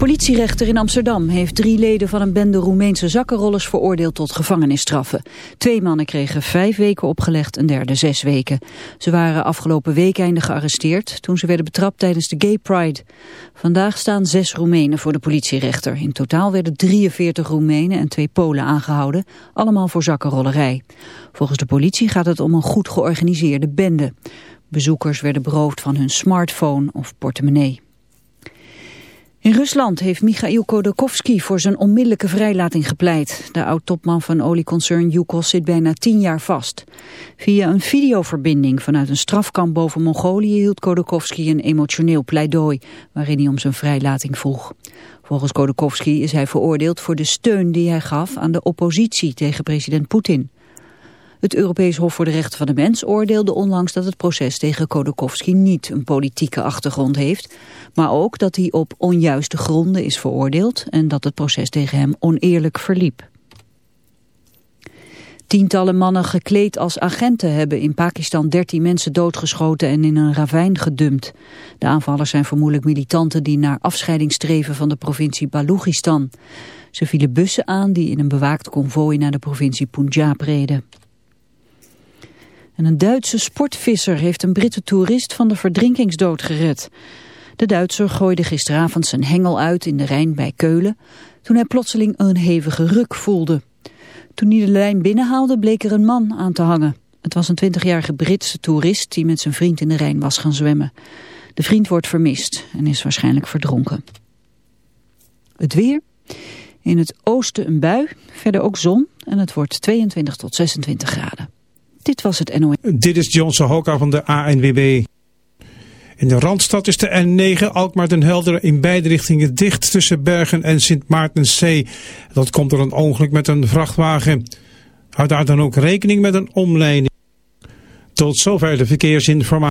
politierechter in Amsterdam heeft drie leden van een bende Roemeense zakkenrollers veroordeeld tot gevangenisstraffen. Twee mannen kregen vijf weken opgelegd, een derde zes weken. Ze waren afgelopen weekende gearresteerd toen ze werden betrapt tijdens de Gay Pride. Vandaag staan zes Roemenen voor de politierechter. In totaal werden 43 Roemenen en twee Polen aangehouden, allemaal voor zakkenrollerij. Volgens de politie gaat het om een goed georganiseerde bende. Bezoekers werden beroofd van hun smartphone of portemonnee. In Rusland heeft Michail Khodorkovsky voor zijn onmiddellijke vrijlating gepleit. De oud-topman van olieconcern Yukos zit bijna tien jaar vast. Via een videoverbinding vanuit een strafkamp boven Mongolië hield Khodorkovsky een emotioneel pleidooi waarin hij om zijn vrijlating vroeg. Volgens Khodorkovsky is hij veroordeeld voor de steun die hij gaf aan de oppositie tegen president Poetin. Het Europees Hof voor de Rechten van de Mens oordeelde onlangs dat het proces tegen Khodorkovsky niet een politieke achtergrond heeft, maar ook dat hij op onjuiste gronden is veroordeeld en dat het proces tegen hem oneerlijk verliep. Tientallen mannen gekleed als agenten hebben in Pakistan 13 mensen doodgeschoten en in een ravijn gedumpt. De aanvallers zijn vermoedelijk militanten die naar afscheiding streven van de provincie Balochistan. Ze vielen bussen aan die in een bewaakt konvooi naar de provincie Punjab reden. En een Duitse sportvisser heeft een Britse toerist van de verdrinkingsdood gered. De Duitser gooide gisteravond zijn hengel uit in de Rijn bij Keulen... toen hij plotseling een hevige ruk voelde. Toen hij de lijn binnenhaalde bleek er een man aan te hangen. Het was een 20-jarige Britse toerist die met zijn vriend in de Rijn was gaan zwemmen. De vriend wordt vermist en is waarschijnlijk verdronken. Het weer. In het oosten een bui, verder ook zon en het wordt 22 tot 26 graden. Dit was het NOS. Dit is Johnson Hoka van de ANWB. In de Randstad is de N9 Alkmaar den Helder in beide richtingen dicht tussen Bergen en Sint Maartenszee. Dat komt door een ongeluk met een vrachtwagen. Houd daar dan ook rekening met een omleiding. Tot zover de verkeersinformatie.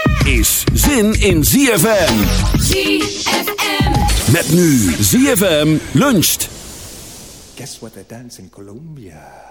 is zin in ZFM. ZFM. Met nu ZFM luncht. Guess what they dance in Colombia?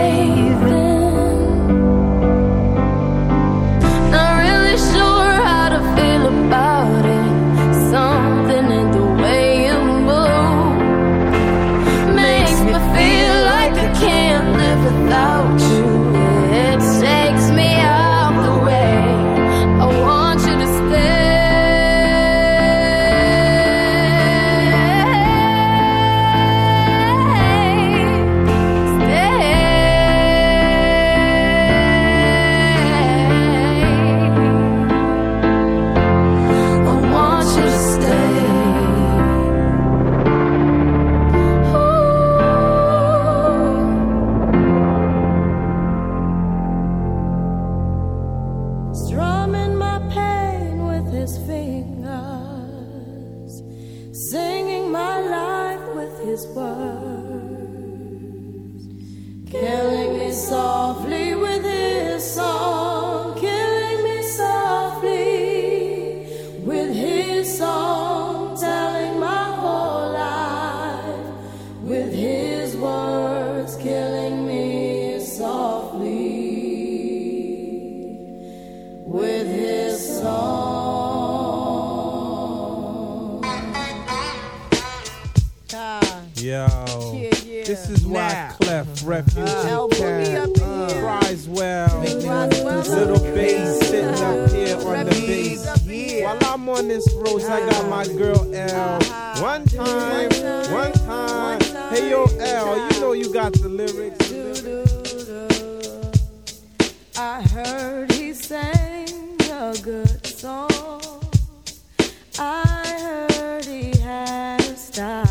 is why Clef, Refuge, uh, Fries uh, well, Little Bass sitting up uh-huh. here on the bass. While I'm on this road, I got my uh-huh. girl L. Uh-huh. One time, one time. Hey yo, L, you know you got the lyrics. I heard he sang a good song. I heard he had a style.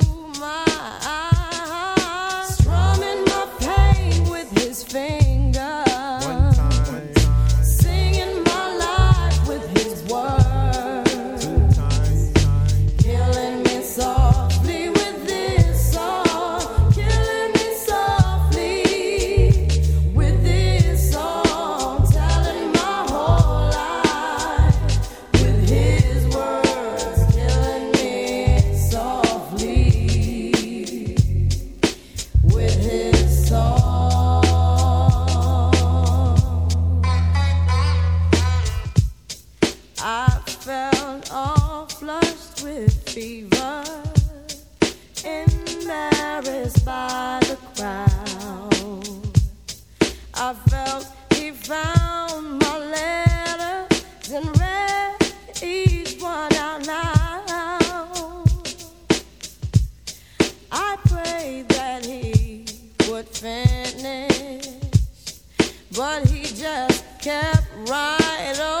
but he just kept right on.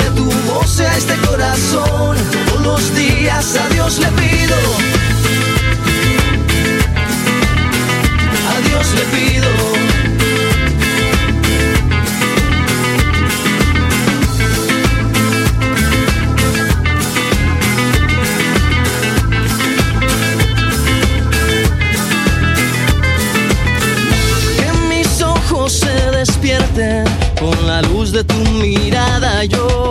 sea este corazón. Todos los días a Dios le pido. A Dios le pido. que mis ojos se despierten con la luz de tu mirada. Yo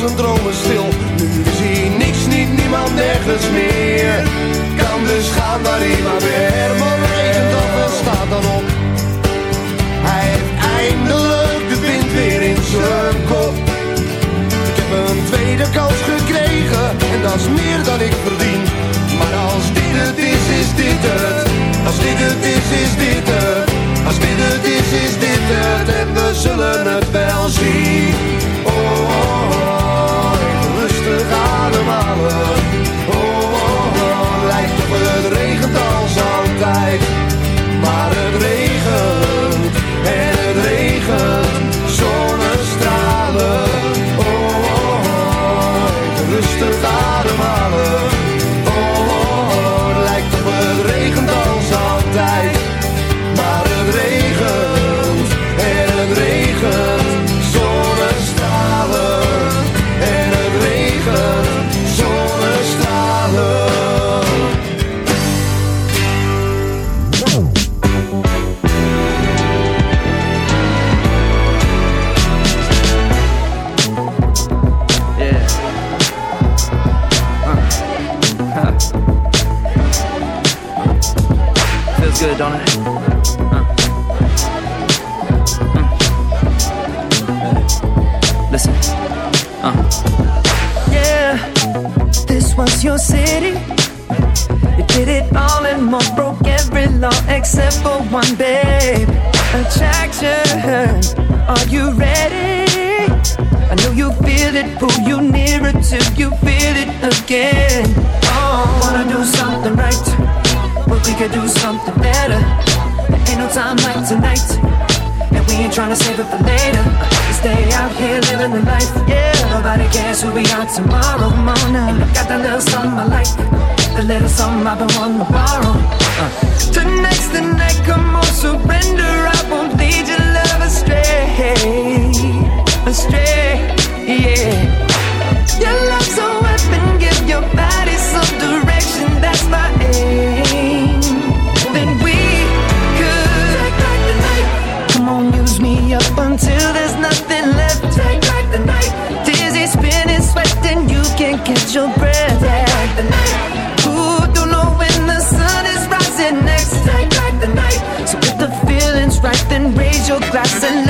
Zijn dromen stil. Nu is hij niks, niet niemand, nergens meer. Kan dus gaan waar hij maar weer. Tonight, and we ain't trying to save it for later. Stay out here living the life, yeah. Nobody cares who we are tomorrow morning. I got that little something I like, the little something I've been wanting to borrow. Uh. Tonight's the night, come on, surrender. I won't lead your love astray, astray, yeah. Your love's a weapon, give your body Oh.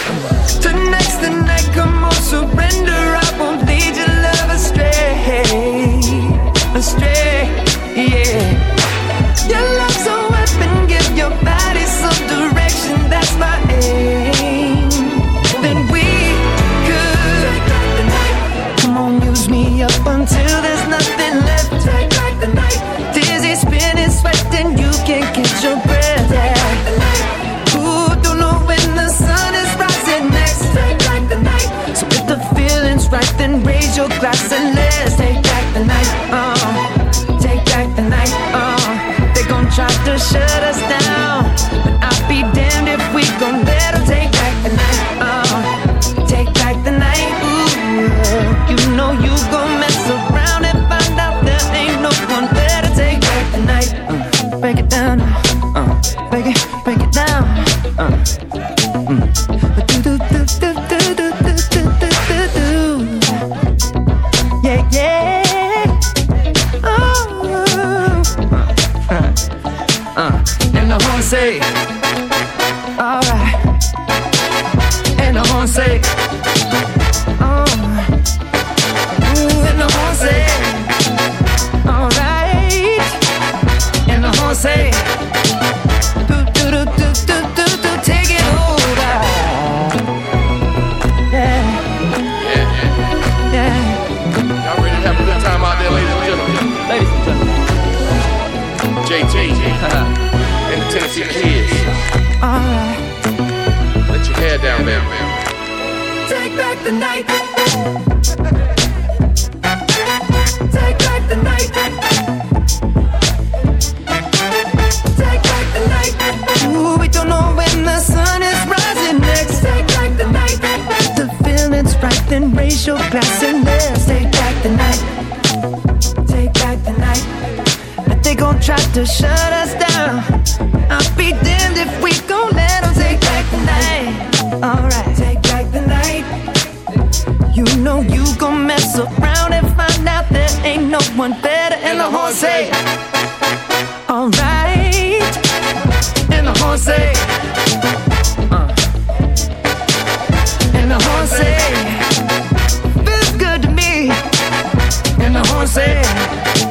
Surrender. I won't lead your love astray, astray, yeah. Your love's Try to shut us down. I'll be damned if we gon' let 'em take back the night. Alright, take back the night. You know you gon' mess around and find out there ain't no one better. And the horn say, Alright. And the horn say, uh. And the horn say, Feels good to me. And the horn say,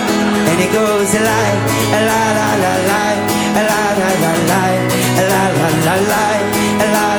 And it goes a lie, a la la la la, a la la la la, a la la la la, a la la la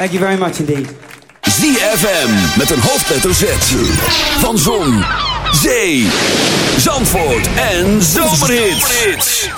Thank you very much indeed. ZFM met een hoofdletter Z. Van Zon, Zee, Zandvoort en Zomerhits.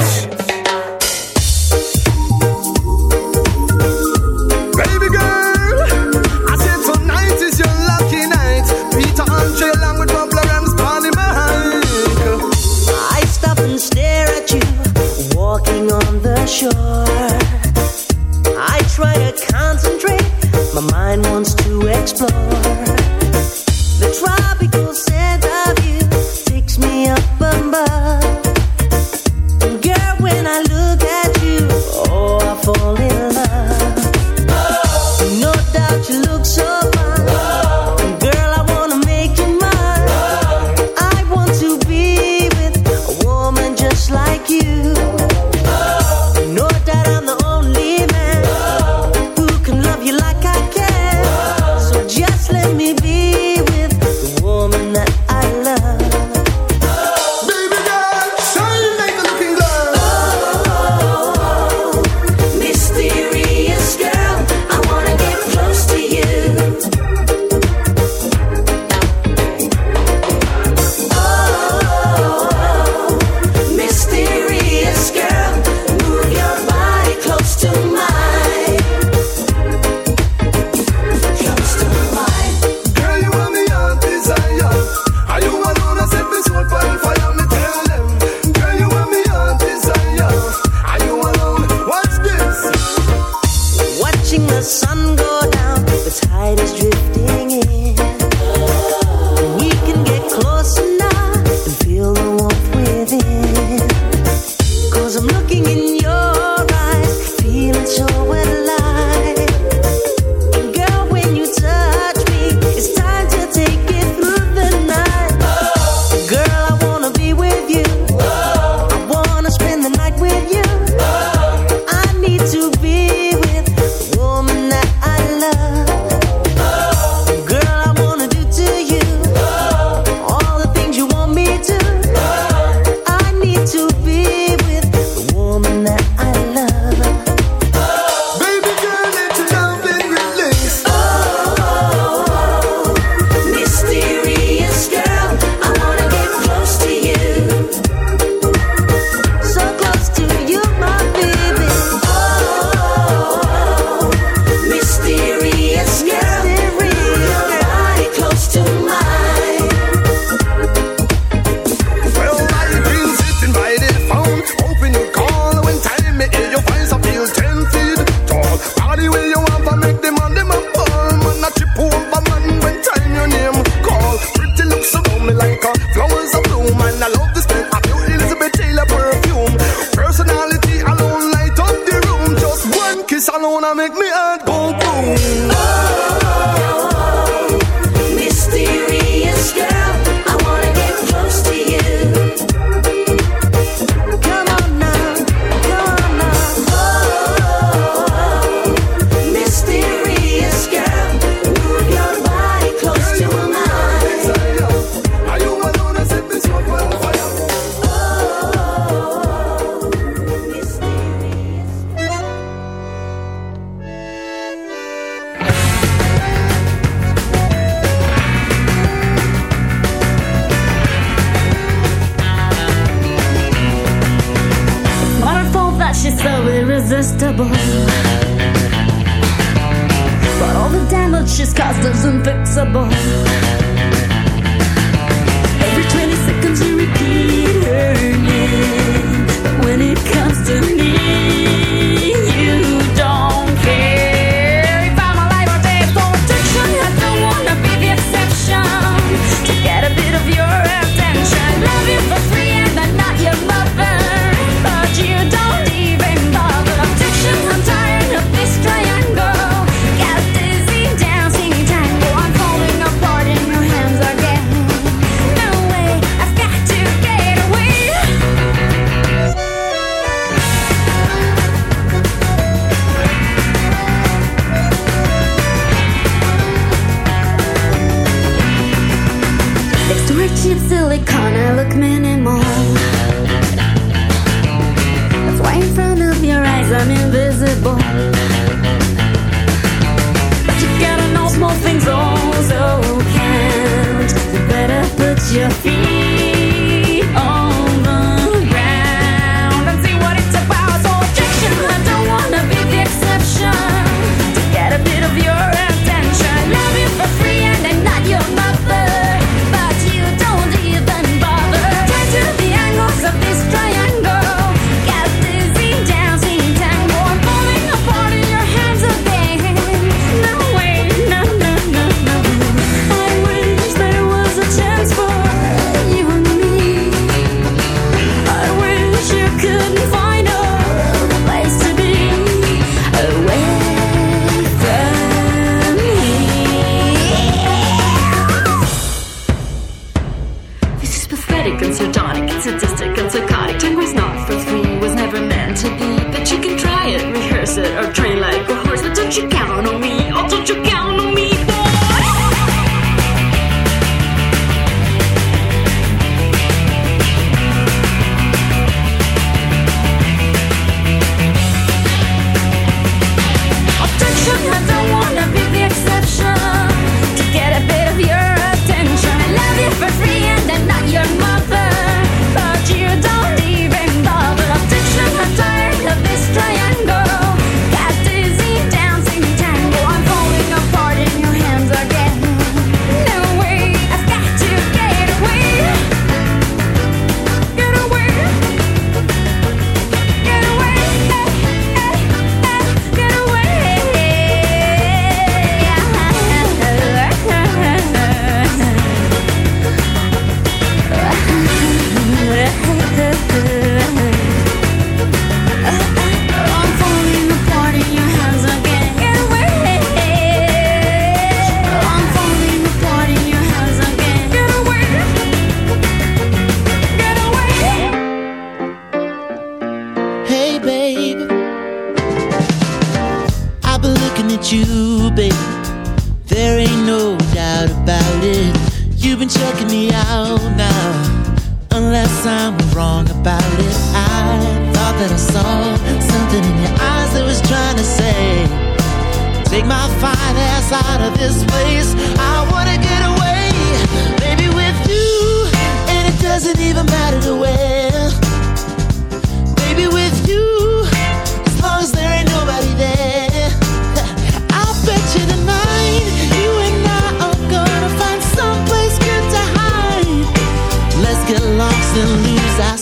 door.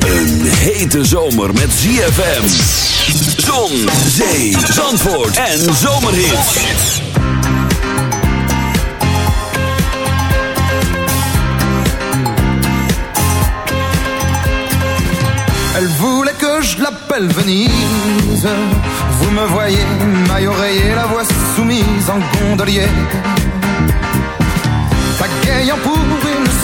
Een hete zomer met ZFM. Zon, zee, zandvoort en zomerhits. Elle voulait que je l'appelle Venise. Vous me voyez, maille oreiller, la voix soumise en gondolier. Pagayant pour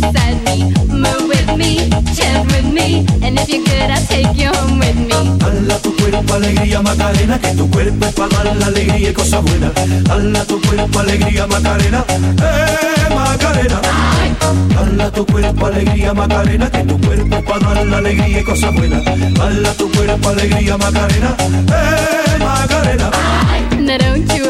Beside me. Move with me, chant with me, and if you're good, I'll take you home with me. Dala tu cuerpo alegría Macarena, que tu cuerpo es para dar la alegría y cosas buenas. Dala tu cuerpo alegría Macarena, eh Macarena. Dala tu cuerpo alegría Macarena, que tu cuerpo es para dar la alegría y cosas buenas. Dala tu cuerpo alegría Macarena, eh Macarena. Now don't you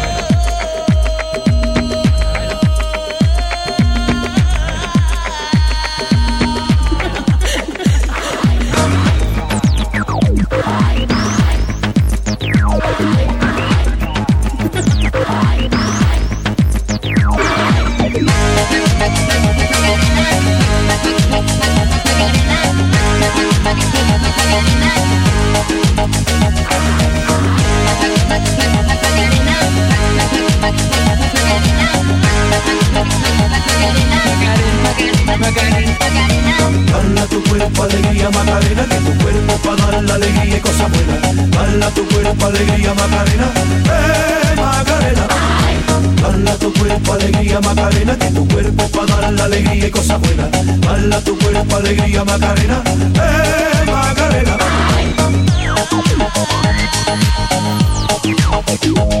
Dala tu cuerpo alegría Macarena, que tu cuerpo para dar la alegría y cosas buenas. Dala tu cuerpo alegría Macarena, eh Macarena. Dala tu cuerpo alegría Macarena, que tu cuerpo para dar la alegría y cosas buenas. Dala tu cuerpo alegría Macarena, eh Macarena. Come